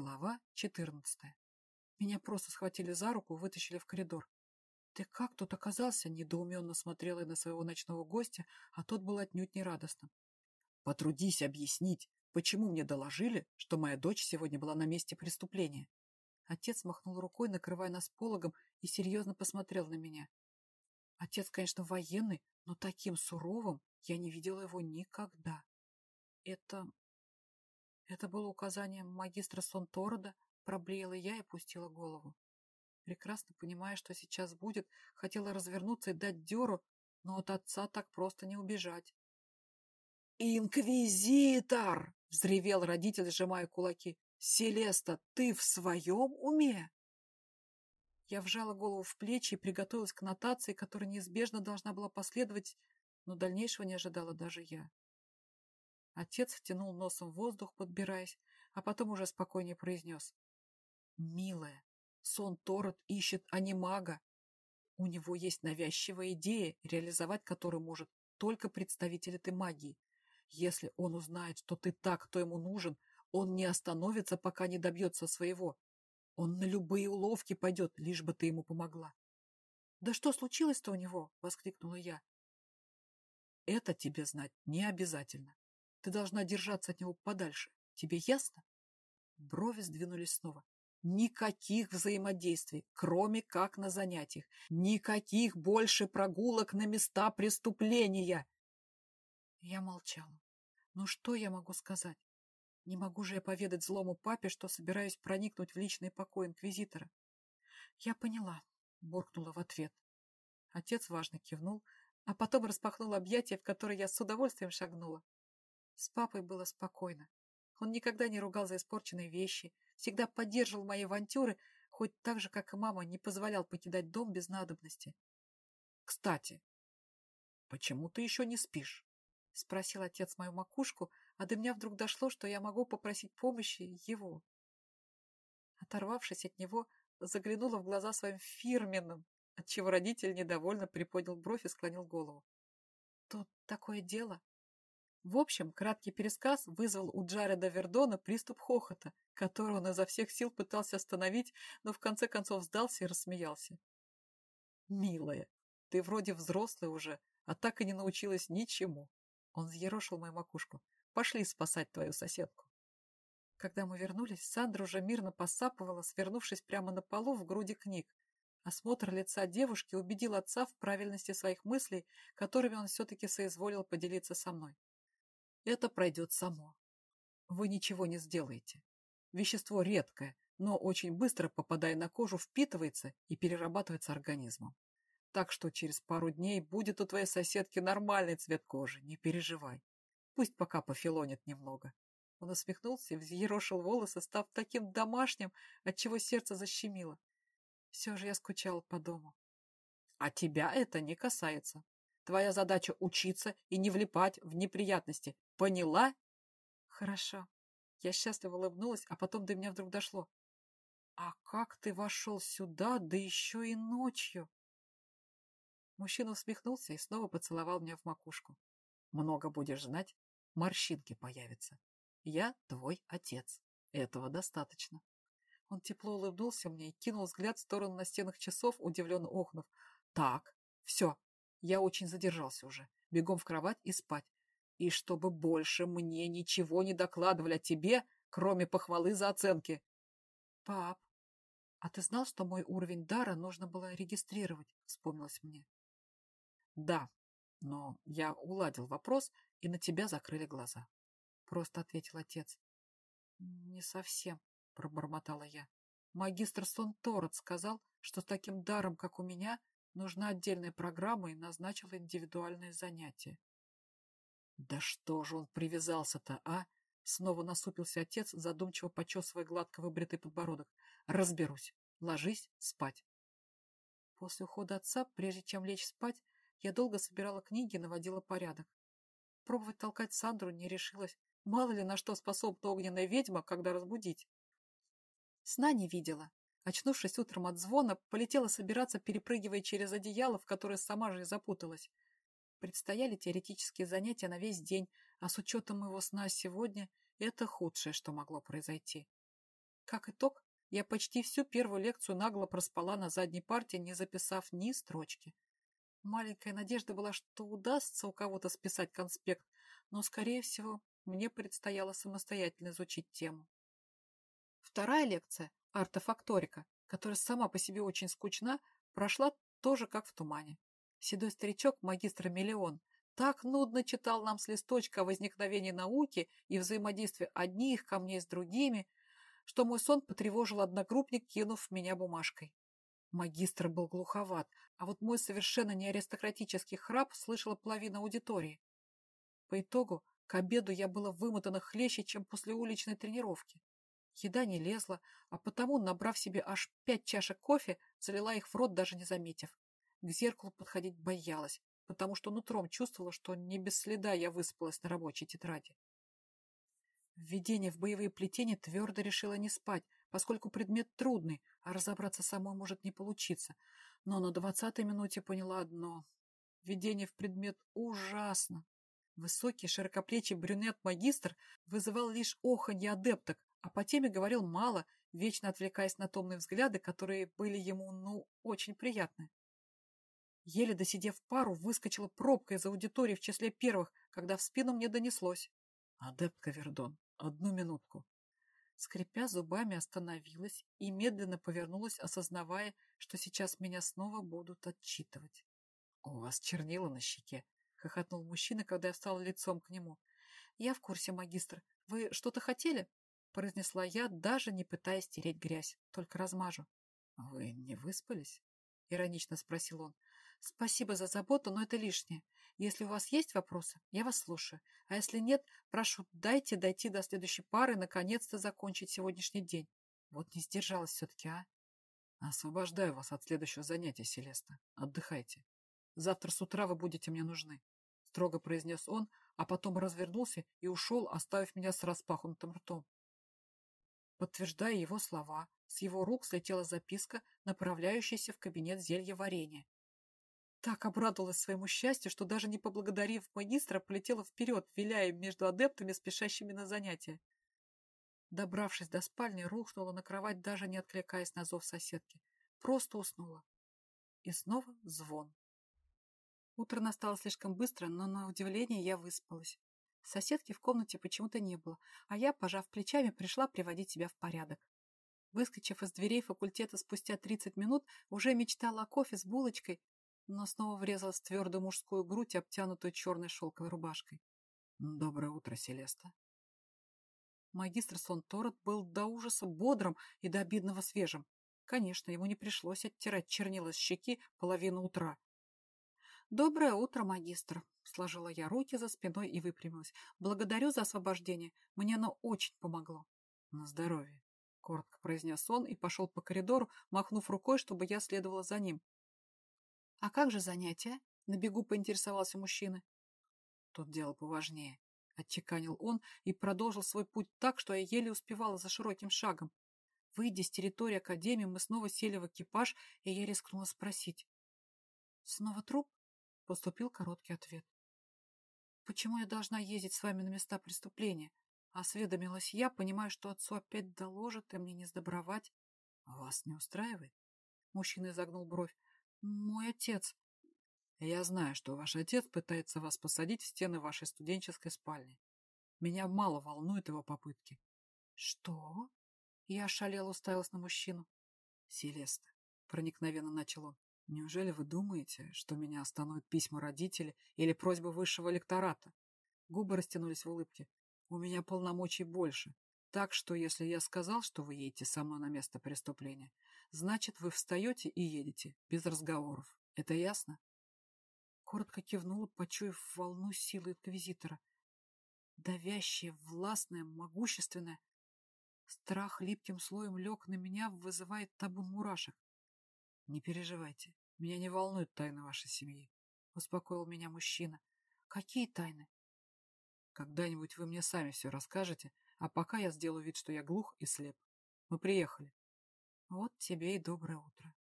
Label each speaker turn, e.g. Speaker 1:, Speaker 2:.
Speaker 1: Глава 14. Меня просто схватили за руку и вытащили в коридор. «Ты как тут оказался?» – недоуменно смотрела я на своего ночного гостя, а тот был отнюдь не радостным. «Потрудись объяснить, почему мне доложили, что моя дочь сегодня была на месте преступления?» Отец махнул рукой, накрывая нас пологом, и серьезно посмотрел на меня. Отец, конечно, военный, но таким суровым я не видела его никогда. Это это было указанием магистра Сонторода, проблеяла я и опустила голову. Прекрасно понимая, что сейчас будет, хотела развернуться и дать дёру, но от отца так просто не убежать. «Инквизитор!» — взревел родитель, сжимая кулаки. «Селеста, ты в своем уме?» Я вжала голову в плечи и приготовилась к нотации, которая неизбежно должна была последовать, но дальнейшего не ожидала даже я. Отец втянул носом воздух, подбираясь, а потом уже спокойнее произнес. «Милая, сон Торот ищет анимага. У него есть навязчивая идея, реализовать которую может только представитель этой магии. Если он узнает, что ты так, кто ему нужен, он не остановится, пока не добьется своего. Он на любые уловки пойдет, лишь бы ты ему помогла. — Да что случилось-то у него? — воскликнула я. — Это тебе знать не обязательно. Ты должна держаться от него подальше. Тебе ясно? Брови сдвинулись снова. Никаких взаимодействий, кроме как на занятиях. Никаких больше прогулок на места преступления. Я молчала. Ну что я могу сказать? Не могу же я поведать злому папе, что собираюсь проникнуть в личный покой инквизитора. Я поняла, буркнула в ответ. Отец важно кивнул, а потом распахнул объятия, в которые я с удовольствием шагнула. С папой было спокойно. Он никогда не ругал за испорченные вещи, всегда поддерживал мои авантюры, хоть так же, как и мама, не позволял покидать дом без надобности. — Кстати, почему ты еще не спишь? — спросил отец мою макушку, а до меня вдруг дошло, что я могу попросить помощи его. Оторвавшись от него, заглянула в глаза своим фирменным, отчего родитель недовольно приподнял бровь и склонил голову. — Тут такое дело, в общем, краткий пересказ вызвал у Джареда Вердона приступ хохота, который он изо всех сил пытался остановить, но в конце концов сдался и рассмеялся. «Милая, ты вроде взрослая уже, а так и не научилась ничему». Он взъерошил мою макушку. «Пошли спасать твою соседку». Когда мы вернулись, Сандра уже мирно посапывала, свернувшись прямо на полу в груди книг. Осмотр лица девушки убедил отца в правильности своих мыслей, которыми он все-таки соизволил поделиться со мной. Это пройдет само. Вы ничего не сделаете. Вещество редкое, но очень быстро, попадая на кожу, впитывается и перерабатывается организмом. Так что через пару дней будет у твоей соседки нормальный цвет кожи, не переживай. Пусть пока пофилонит немного. Он усмехнулся и взъерошил волосы, став таким домашним, отчего сердце защемило. Все же я скучал по дому. А тебя это не касается. Твоя задача учиться и не влипать в неприятности. Поняла? Хорошо. Я счастливо улыбнулась, а потом до меня вдруг дошло. А как ты вошел сюда, да еще и ночью? Мужчина усмехнулся и снова поцеловал меня в макушку. Много будешь знать, морщинки появятся. Я твой отец. Этого достаточно. Он тепло улыбнулся мне и кинул взгляд в сторону настенных часов, удивленно охнув. Так, все, я очень задержался уже. Бегом в кровать и спать. И чтобы больше мне ничего не докладывали о тебе, кроме похвалы за оценки. Пап, а ты знал, что мой уровень дара нужно было регистрировать? Вспомнилось мне. Да, но я уладил вопрос, и на тебя закрыли глаза. Просто ответил отец. Не совсем, пробормотала я. Магистр Сон Торот сказал, что с таким даром, как у меня, Нужна отдельная программа и назначил индивидуальные занятия. Да что же он привязался-то, а? Снова насупился отец, задумчиво почесывая гладко выбритый подбородок. Разберусь. Ложись спать. После ухода отца, прежде чем лечь спать, я долго собирала книги и наводила порядок. Пробовать толкать Сандру не решилась. Мало ли на что способна огненная ведьма, когда разбудить. Сна не видела, Очнувшись утром от звона, полетела собираться, перепрыгивая через одеяло, в которое сама же и запуталась. Предстояли теоретические занятия на весь день, а с учетом моего сна сегодня это худшее, что могло произойти. Как итог, я почти всю первую лекцию нагло проспала на задней парте, не записав ни строчки. Маленькая надежда была, что удастся у кого-то списать конспект, но, скорее всего, мне предстояло самостоятельно изучить тему. Вторая лекция, артефакторика, которая сама по себе очень скучна, прошла тоже как в тумане. Седой старичок, магистр Миллион, так нудно читал нам с листочка о возникновении науки и взаимодействии одних камней с другими, что мой сон потревожил одногруппник, кинув меня бумажкой. Магистр был глуховат, а вот мой совершенно не аристократический храп слышала половина аудитории. По итогу, к обеду я была вымотана хлеще, чем после уличной тренировки. Еда не лезла, а потому, набрав себе аж пять чашек кофе, залила их в рот, даже не заметив. К зеркалу подходить боялась, потому что нутром чувствовала, что не без следа я выспалась на рабочей тетради. Введение в боевые плетения твердо решила не спать, поскольку предмет трудный, а разобраться самой может не получиться. Но на двадцатой минуте поняла одно. Введение в предмет ужасно. Высокий, широкоплечий брюнет-магистр вызывал лишь оханье адепток, а по теме говорил мало, вечно отвлекаясь на томные взгляды, которые были ему, ну, очень приятны. Еле досидев пару, выскочила пробка из аудитории в числе первых, когда в спину мне донеслось. «Адептка Вердон, одну минутку». Скрипя зубами, остановилась и медленно повернулась, осознавая, что сейчас меня снова будут отчитывать. «У вас чернила на щеке», — хохотнул мужчина, когда я встала лицом к нему. «Я в курсе, магистр. Вы что-то хотели?» — произнесла я, даже не пытаясь стереть грязь, только размажу. «Вы не выспались?» — иронично спросил он. «Спасибо за заботу, но это лишнее. Если у вас есть вопросы, я вас слушаю. А если нет, прошу, дайте дойти до следующей пары и наконец-то закончить сегодняшний день. Вот не сдержалась все-таки, а?» «Освобождаю вас от следующего занятия, Селеста. Отдыхайте. Завтра с утра вы будете мне нужны», — строго произнес он, а потом развернулся и ушел, оставив меня с распахнутым ртом. Подтверждая его слова, с его рук слетела записка, направляющаяся в кабинет зелья варенья. Так обрадовалась своему счастью, что даже не поблагодарив магистра, полетела вперед, виляя между адептами, спешащими на занятия. Добравшись до спальни, рухнула на кровать, даже не откликаясь на зов соседки. Просто уснула. И снова звон. Утро настало слишком быстро, но на удивление я выспалась. Соседки в комнате почему-то не было, а я, пожав плечами, пришла приводить себя в порядок. Выскочив из дверей факультета спустя 30 минут, уже мечтала о кофе с булочкой, но снова врезалась в твердую мужскую грудь, обтянутую черной шелковой рубашкой. «Доброе утро, Селеста!» Магистр Сон-Торет был до ужаса бодрым и до обидного свежим. Конечно, ему не пришлось оттирать чернила с щеки половину утра. «Доброе утро, магистр!» Сложила я руки за спиной и выпрямилась. «Благодарю за освобождение. Мне оно очень помогло». «На здоровье!» Коротко произнес он и пошел по коридору, махнув рукой, чтобы я следовала за ним. «А как же занятия?» На бегу поинтересовался мужчина. «Тут дело поважнее», — отчеканил он и продолжил свой путь так, что я еле успевала за широким шагом. Выйдя с территории Академии, мы снова сели в экипаж, и я рискнула спросить. «Снова труп?» Поступил короткий ответ. «Почему я должна ездить с вами на места преступления?» Осведомилась я, понимая, что отцу опять доложат, и мне не сдобровать. «Вас не устраивает?» Мужчина изогнул бровь. «Мой отец...» «Я знаю, что ваш отец пытается вас посадить в стены вашей студенческой спальни. Меня мало волнуют его попытки». «Что?» Я ошалела уставилась на мужчину. «Селеста», — проникновенно начал он, Неужели вы думаете, что меня остановят письма родителей или просьба высшего лектората? Губы растянулись в улыбке. У меня полномочий больше. Так что, если я сказал, что вы едете со мной на место преступления, значит, вы встаете и едете, без разговоров. Это ясно? Коротко кивнула, почуяв волну силы инквизитора. Давящая, властная, могущественная. Страх липким слоем лег на меня, вызывает табун мурашек. «Не переживайте, меня не волнуют тайны вашей семьи», — успокоил меня мужчина. «Какие тайны?» «Когда-нибудь вы мне сами все расскажете, а пока я сделаю вид, что я глух и слеп. Мы приехали». «Вот тебе и доброе утро».